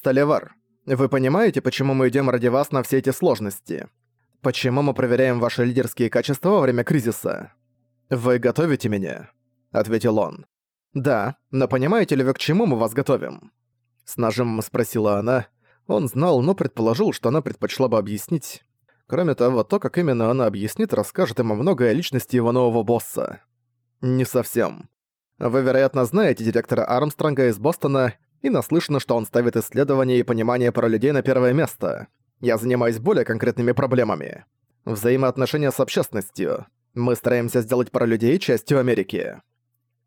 Сталевар, вы понимаете, почему мы идем ради вас на все эти сложности? Почему мы проверяем ваши лидерские качества во время кризиса? Вы готовите меня?» — ответил он. «Да, но понимаете ли вы, к чему мы вас готовим?» С нажимом спросила она. Он знал, но предположил, что она предпочла бы объяснить. Кроме того, то, как именно она объяснит, расскажет ему многое о личности его нового босса. Не совсем. Вы, вероятно, знаете директора Армстронга из Бостона и наслышаны, что он ставит исследования и понимание про людей на первое место. Я занимаюсь более конкретными проблемами. Взаимоотношения с общественностью. Мы стараемся сделать про людей частью Америки.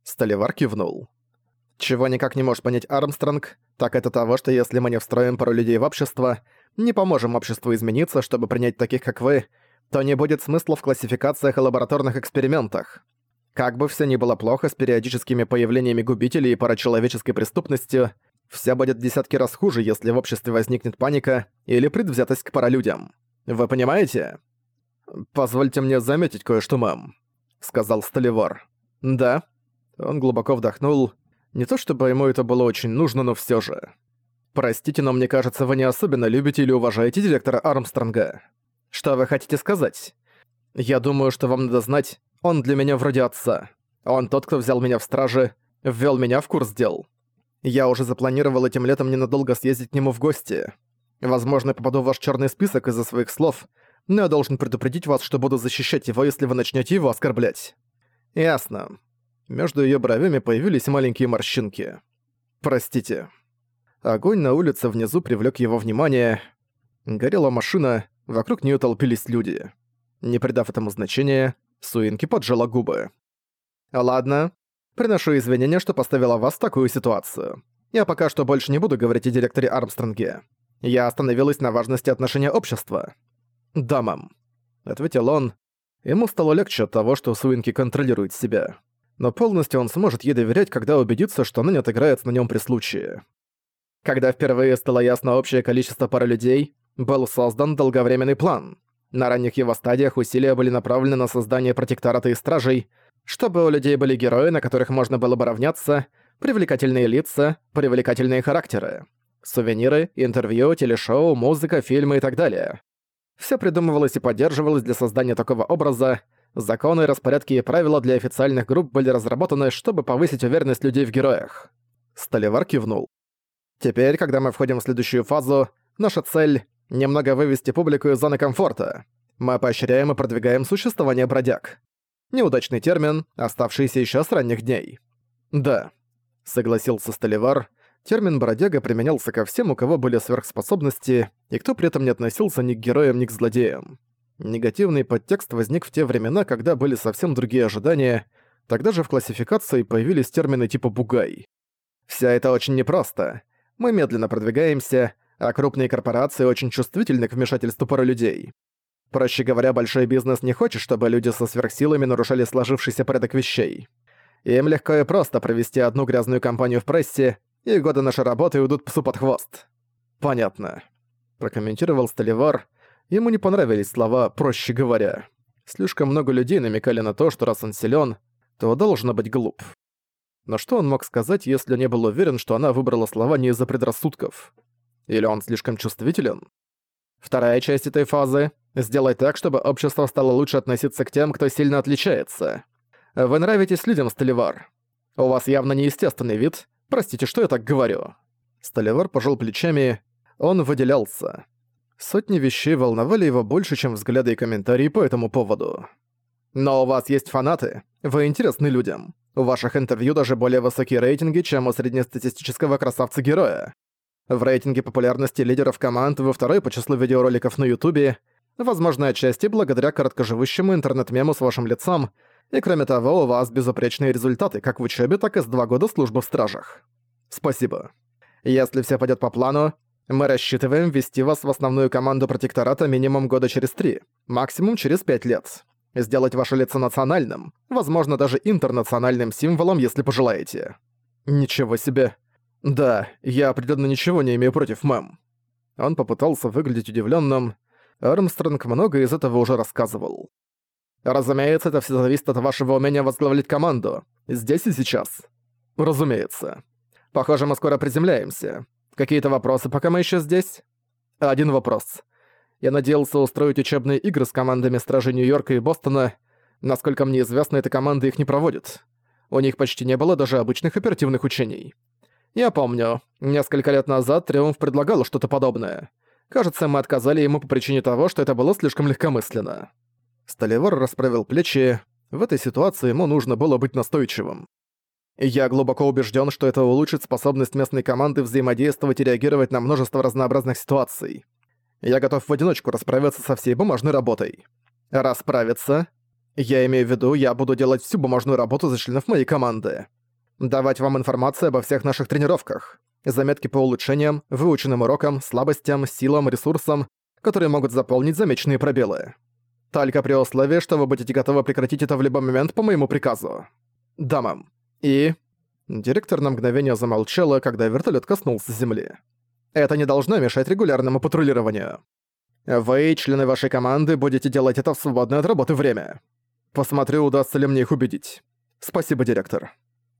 Столивар кивнул. Чего никак не может понять Армстронг, так это того, что если мы не встроим пару людей в общество, не поможем обществу измениться, чтобы принять таких, как вы, то не будет смысла в классификациях и лабораторных экспериментах. Как бы все ни было плохо с периодическими появлениями губителей и парачеловеческой преступностью, все будет десятки раз хуже, если в обществе возникнет паника или предвзятость к паралюдям. Вы понимаете? «Позвольте мне заметить кое-что, мэм», — сказал Столивар. «Да». Он глубоко вдохнул. Не то чтобы ему это было очень нужно, но все же. «Простите, но мне кажется, вы не особенно любите или уважаете директора Армстронга. Что вы хотите сказать? Я думаю, что вам надо знать, он для меня вроде отца. Он тот, кто взял меня в страже, ввел меня в курс дел. Я уже запланировал этим летом ненадолго съездить к нему в гости. Возможно, попаду в ваш черный список из-за своих слов, но я должен предупредить вас, что буду защищать его, если вы начнете его оскорблять. Ясно. Между ее бровями появились маленькие морщинки. Простите. Огонь на улице внизу привлек его внимание. Горела машина, вокруг нее толпились люди. Не придав этому значения, Суинки поджала губы. «Ладно. Приношу извинения, что поставила вас в такую ситуацию. Я пока что больше не буду говорить о директоре Армстронге. Я остановилась на важности отношения общества». «Да, мам», — ответил он. Ему стало легче от того, что Суинки контролирует себя. Но полностью он сможет ей доверять, когда убедится, что она не отыграется на нем при случае. Когда впервые стало ясно общее количество пары людей, был создан долговременный план. На ранних его стадиях усилия были направлены на создание протектората и стражей, чтобы у людей были герои, на которых можно было бы равняться, привлекательные лица, привлекательные характеры, сувениры, интервью, телешоу, музыка, фильмы и так далее. Все придумывалось и поддерживалось для создания такого образа, законы, распорядки и правила для официальных групп были разработаны, чтобы повысить уверенность людей в героях. Столевар кивнул. Теперь, когда мы входим в следующую фазу, наша цель Немного вывести публику из зоны комфорта. Мы поощряем и продвигаем существование бродяг. Неудачный термин, оставшийся еще с ранних дней. Да, согласился Столивар. Термин «бродяга» применялся ко всем, у кого были сверхспособности, и кто при этом не относился ни к героям, ни к злодеям. Негативный подтекст возник в те времена, когда были совсем другие ожидания, тогда же в классификации появились термины типа «бугай». Вся это очень непросто. Мы медленно продвигаемся, а крупные корпорации очень чувствительны к вмешательству пары людей. Проще говоря, большой бизнес не хочет, чтобы люди со сверхсилами нарушали сложившийся порядок вещей. Им легко и просто провести одну грязную кампанию в прессе, и годы нашей работы уйдут псу под хвост. Понятно. Прокомментировал Столивар. Ему не понравились слова «проще говоря». Слишком много людей намекали на то, что раз он силен, то должен быть глуп. Но что он мог сказать, если не был уверен, что она выбрала слова не из-за предрассудков? Или он слишком чувствителен? Вторая часть этой фазы — сделать так, чтобы общество стало лучше относиться к тем, кто сильно отличается. Вы нравитесь людям, Столивар. У вас явно неестественный вид. Простите, что я так говорю?» Столивар пожал плечами. Он выделялся. Сотни вещей волновали его больше, чем взгляды и комментарии по этому поводу. «Но у вас есть фанаты. Вы интересны людям. У ваших интервью даже более высокие рейтинги, чем у среднестатистического красавца-героя. В рейтинге популярности лидеров команд вы второй по числу видеороликов на ютубе, возможно, отчасти благодаря короткоживущему интернет-мему с вашим лицом, и кроме того, у вас безупречные результаты как в учебе, так и с два года службы в стражах. Спасибо. Если все пойдет по плану, мы рассчитываем ввести вас в основную команду протектората минимум года через три, максимум через пять лет. Сделать ваше лицо национальным, возможно, даже интернациональным символом, если пожелаете. Ничего себе. «Да, я определенно ничего не имею против, мэм». Он попытался выглядеть удивленным. Армстронг много из этого уже рассказывал. «Разумеется, это все зависит от вашего умения возглавлять команду. Здесь и сейчас». «Разумеется. Похоже, мы скоро приземляемся. Какие-то вопросы, пока мы еще здесь? Один вопрос. Я надеялся устроить учебные игры с командами Стражи Нью-Йорка и Бостона. Насколько мне известно, эта команда их не проводит. У них почти не было даже обычных оперативных учений. Я помню, несколько лет назад Триумф предлагал что-то подобное. Кажется, мы отказали ему по причине того, что это было слишком легкомысленно. Столевар расправил плечи. В этой ситуации ему нужно было быть настойчивым. Я глубоко убежден, что это улучшит способность местной команды взаимодействовать и реагировать на множество разнообразных ситуаций. Я готов в одиночку расправиться со всей бумажной работой. Расправиться? Я имею в виду, я буду делать всю бумажную работу за членов моей команды. Давать вам информацию обо всех наших тренировках. Заметки по улучшениям, выученным урокам, слабостям, силам, ресурсам, которые могут заполнить замеченные пробелы. Только при условии, что вы будете готовы прекратить это в любой момент по моему приказу. Да, мам. И... Директор на мгновение замолчала, когда вертолет коснулся земли. Это не должно мешать регулярному патрулированию. Вы, члены вашей команды, будете делать это в свободное от работы время. Посмотрю, удастся ли мне их убедить. Спасибо, директор.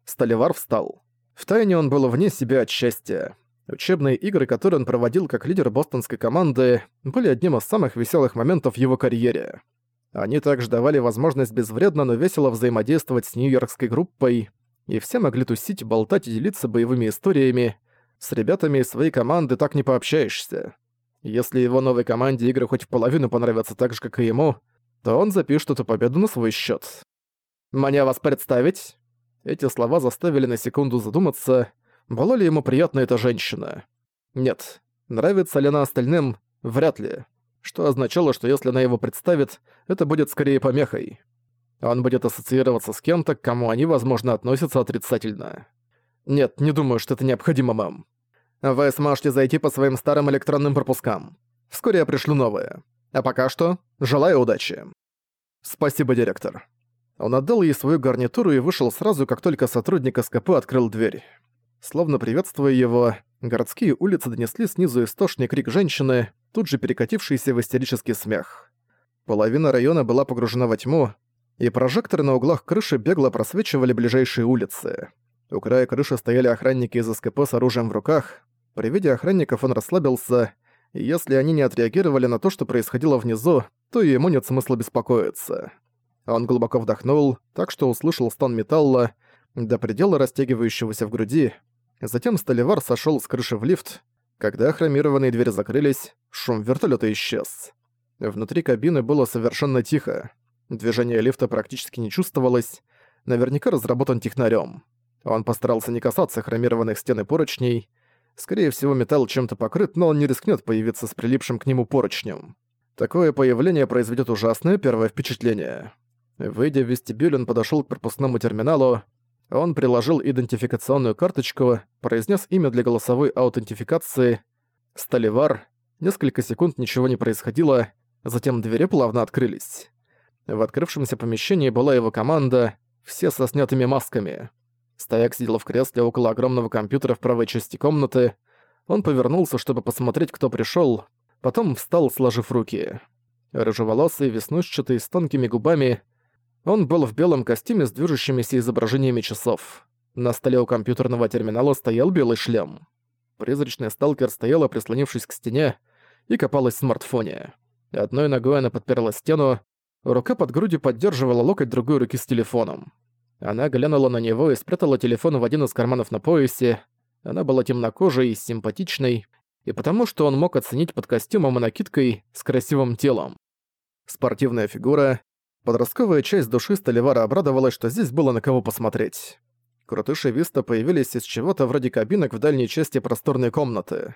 Столивар встал. Втайне он был вне себя от счастья. Учебные игры, которые он проводил как лидер бостонской команды, были одним из самых веселых моментов в его карьере. Они также давали возможность безвредно, но весело взаимодействовать с нью-йоркской группой, и все могли тусить, болтать и делиться боевыми историями. С ребятами из своей команды так не пообщаешься. Если его новой команде игры хоть в половину понравятся так же, как и ему, то он запишет эту победу на свой счет. «Мне вас представить?» Эти слова заставили на секунду задуматься, была ли ему приятна эта женщина. Нет, нравится ли она остальным, вряд ли. Что означало, что если она его представит, это будет скорее помехой. Он будет ассоциироваться с кем-то, к кому они, возможно, относятся отрицательно. Нет, не думаю, что это необходимо, мам. Вы сможете зайти по своим старым электронным пропускам. Вскоре я пришлю новые. А пока что, желаю удачи. Спасибо, директор. Он отдал ей свою гарнитуру и вышел сразу, как только сотрудник СКП открыл дверь. Словно приветствуя его, городские улицы донесли снизу истошный крик женщины, тут же перекатившийся в истерический смех. Половина района была погружена во тьму, и прожекторы на углах крыши бегло просвечивали ближайшие улицы. У края крыши стояли охранники из СКП с оружием в руках. При виде охранников он расслабился, и если они не отреагировали на то, что происходило внизу, то ему нет смысла беспокоиться. Он глубоко вдохнул, так что услышал стон металла, до предела растягивающегося в груди. Затем Столивар сошёл с крыши в лифт. Когда хромированные двери закрылись, шум вертолёта исчез. Внутри кабины было совершенно тихо. Движение лифта практически не чувствовалось, наверняка разработан технарем. Он постарался не касаться хромированных стен и поручней. Скорее всего, металл чем-то покрыт, но он не рискнет появиться с прилипшим к нему поручнем. Такое появление произведет ужасное первое впечатление. Выйдя в вестибюль, он подошел к пропускному терминалу. Он приложил идентификационную карточку, произнес имя для голосовой аутентификации «Столивар». Несколько секунд ничего не происходило, затем двери плавно открылись. В открывшемся помещении была его команда, все со снятыми масками. Стояк сидел в кресле около огромного компьютера в правой части комнаты. Он повернулся, чтобы посмотреть, кто пришёл, потом встал, сложив руки. Рыжеволосый, веснушчатый, с тонкими губами. Он был в белом костюме с движущимися изображениями часов. На столе у компьютерного терминала стоял белый шлем. Призрачный сталкер стояла, прислонившись к стене, и копалась в смартфоне. Одной ногой она подперла стену, Рука под грудью поддерживала локоть другой руки с телефоном. Она глянула на него и спрятала телефон в один из карманов на поясе. Она была темнокожей и симпатичной, и потому что он мог оценить под костюмом и накидкой с красивым телом. Спортивная фигура. Подростковая часть души Столивара обрадовалась, что здесь было на кого посмотреть. Крутыши Виста появились из чего-то вроде кабинок в дальней части просторной комнаты.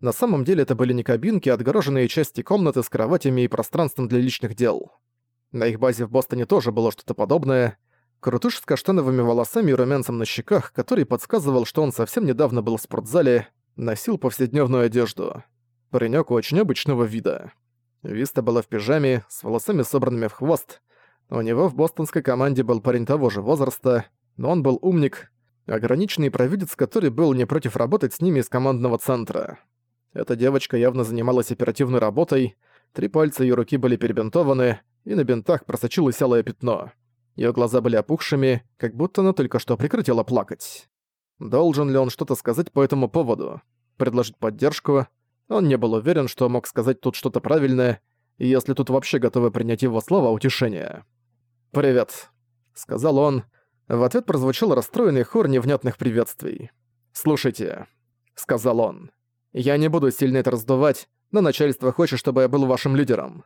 На самом деле это были не кабинки, а отгороженные части комнаты с кроватями и пространством для личных дел. На их базе в Бостоне тоже было что-то подобное. Крутыш с каштановыми волосами и румянцем на щеках, который подсказывал, что он совсем недавно был в спортзале, носил повседневную одежду. Паренёк очень обычного вида. Виста была в пижаме, с волосами собранными в хвост. У него в бостонской команде был парень того же возраста, но он был умник, ограниченный провидец, который был не против работать с ними из командного центра. Эта девочка явно занималась оперативной работой, три пальца её руки были перебинтованы, и на бинтах просочилось алое пятно. Её глаза были опухшими, как будто она только что прекратила плакать. Должен ли он что-то сказать по этому поводу? предложить поддержку. Он не был уверен, что мог сказать тут что-то правильное, если тут вообще готовы принять его слова утешения. «Привет», — сказал он. В ответ прозвучал расстроенный хор невнятных приветствий. «Слушайте», — сказал он. «Я не буду сильно это раздувать, но начальство хочет, чтобы я был вашим лидером.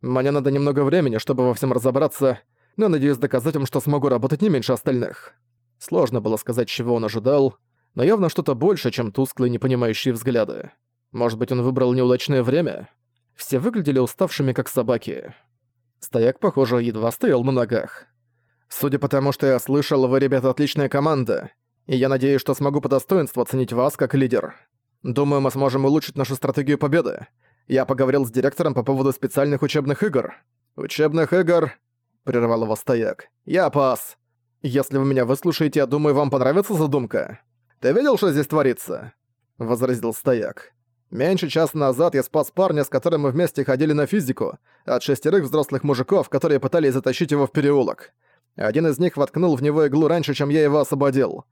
Мне надо немного времени, чтобы во всем разобраться, но надеюсь доказать им, что смогу работать не меньше остальных». Сложно было сказать, чего он ожидал, но явно что-то больше, чем тусклые непонимающие взгляды. Может быть, он выбрал неудачное время? Все выглядели уставшими, как собаки. Стояк, похоже, едва стоял на ногах. «Судя по тому, что я слышал, вы, ребята, отличная команда, и я надеюсь, что смогу по достоинству оценить вас как лидер. Думаю, мы сможем улучшить нашу стратегию победы. Я поговорил с директором по поводу специальных учебных игр». «Учебных игр?» — прервал его стояк. «Я пас. Если вы меня выслушаете, я думаю, вам понравится задумка. Ты видел, что здесь творится?» — возразил стояк. Меньше часа назад я спас парня, с которым мы вместе ходили на физику, от шестерых взрослых мужиков, которые пытались затащить его в переулок. Один из них воткнул в него иглу раньше, чем я его освободил.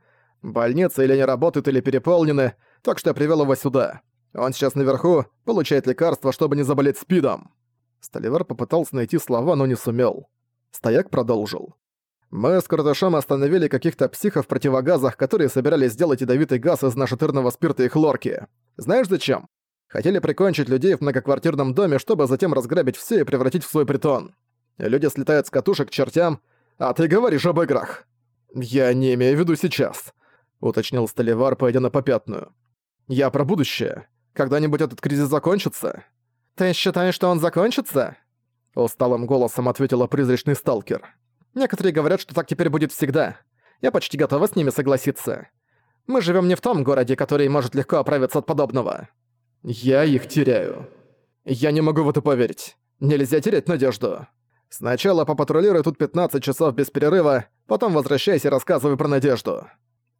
Больница или не работает, или переполнены, так что я привел его сюда. Он сейчас наверху, получает лекарства, чтобы не заболеть спидом». Столивар попытался найти слова, но не сумел. Стояк продолжил. «Мы с Картышом остановили каких-то психов в противогазах, которые собирались сделать ядовитый газ из нашатырного спирта и хлорки. Знаешь зачем? Хотели прикончить людей в многоквартирном доме, чтобы затем разграбить все и превратить в свой притон. Люди слетают с катушек к чертям, а ты говоришь об играх. Я не имею в виду сейчас, уточнил Столивар, пойдя на попятную. Я про будущее. Когда-нибудь этот кризис закончится? Ты считаешь, что он закончится? Усталым голосом ответила призрачный сталкер. Некоторые говорят, что так теперь будет всегда. Я почти готова с ними согласиться. Мы живем не в том городе, который может легко оправиться от подобного. Я их теряю. Я не могу в это поверить. Нельзя терять надежду. Сначала попатрулируй тут 15 часов без перерыва, потом возвращайся и рассказывай про надежду.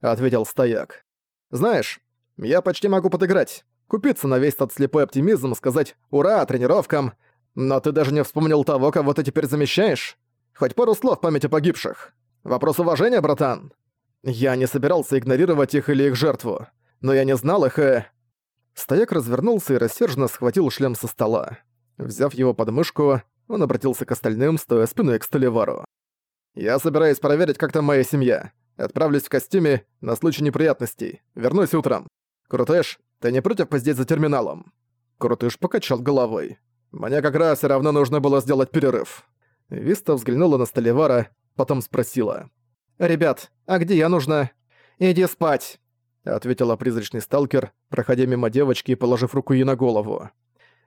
Ответил стояк. Знаешь, я почти могу подыграть. Купиться на весь тот слепой оптимизм, сказать «Ура!» тренировкам. Но ты даже не вспомнил того, кого ты теперь замещаешь? Хоть пару слов памяти погибших. Вопрос уважения, братан. Я не собирался игнорировать их или их жертву, но я не знал их и... Стояк развернулся и рассерженно схватил шлем со стола. Взяв его под мышку, он обратился к остальным, стоя спиной к Столивару. «Я собираюсь проверить, как там моя семья. Отправлюсь в костюме на случай неприятностей. Вернусь утром. Крутыш, ты не против поздеть за терминалом?» Крутыш покачал головой. «Мне как раз все равно нужно было сделать перерыв». Виста взглянула на Столивара, потом спросила. «Ребят, а где я нужна?» «Иди спать», — ответила призрачный сталкер, проходя мимо девочки и положив руку ей на голову.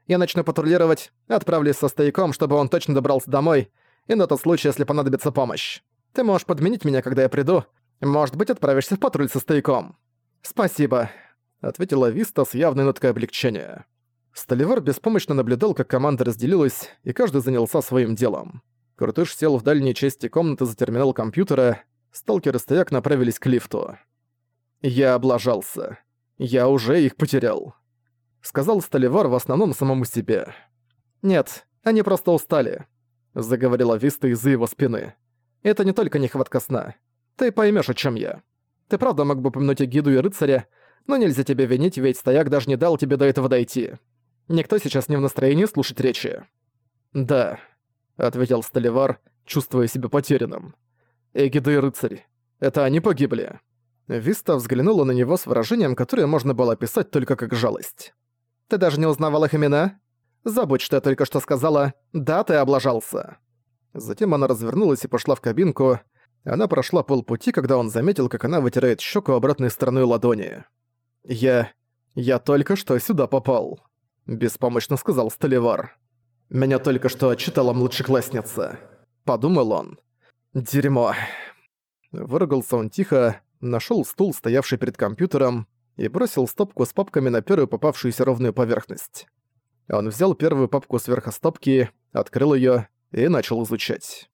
«Я начну патрулировать, отправлюсь со стояком, чтобы он точно добрался домой, и на тот случай, если понадобится помощь. Ты можешь подменить меня, когда я приду. Может быть, отправишься в патруль со стояком». «Спасибо», — ответила Виста с явной ноткой облегчения. Столивар беспомощно наблюдал, как команда разделилась, и каждый занялся своим делом. Крутыш сел в дальней части комнаты за терминал компьютера, Сталкер и стояк направились к лифту. «Я облажался. Я уже их потерял», — сказал Столивар в основном самому себе. «Нет, они просто устали», — заговорила Виста из-за его спины. «Это не только нехватка сна. Ты поймешь, о чем я. Ты правда мог бы помянуть гиду и рыцаря, но нельзя тебя винить, ведь стояк даже не дал тебе до этого дойти. Никто сейчас не в настроении слушать речи». «Да», — ответил Столивар, чувствуя себя потерянным. Эгида и рыцарь. Это они погибли». Виста взглянула на него с выражением, которое можно было описать только как жалость. «Ты даже не узнавал их имена? Забудь, что я только что сказала. Да, ты облажался». Затем она развернулась и пошла в кабинку. Она прошла полпути, когда он заметил, как она вытирает щеку обратной стороной ладони. «Я... я только что сюда попал», — беспомощно сказал Столивар. «Меня только что отчитала младшеклассница», — подумал он. «Дерьмо». Выругался он тихо, нашел стул, стоявший перед компьютером, и бросил стопку с папками на первую попавшуюся ровную поверхность. Он взял первую папку сверху стопки, открыл ее и начал изучать.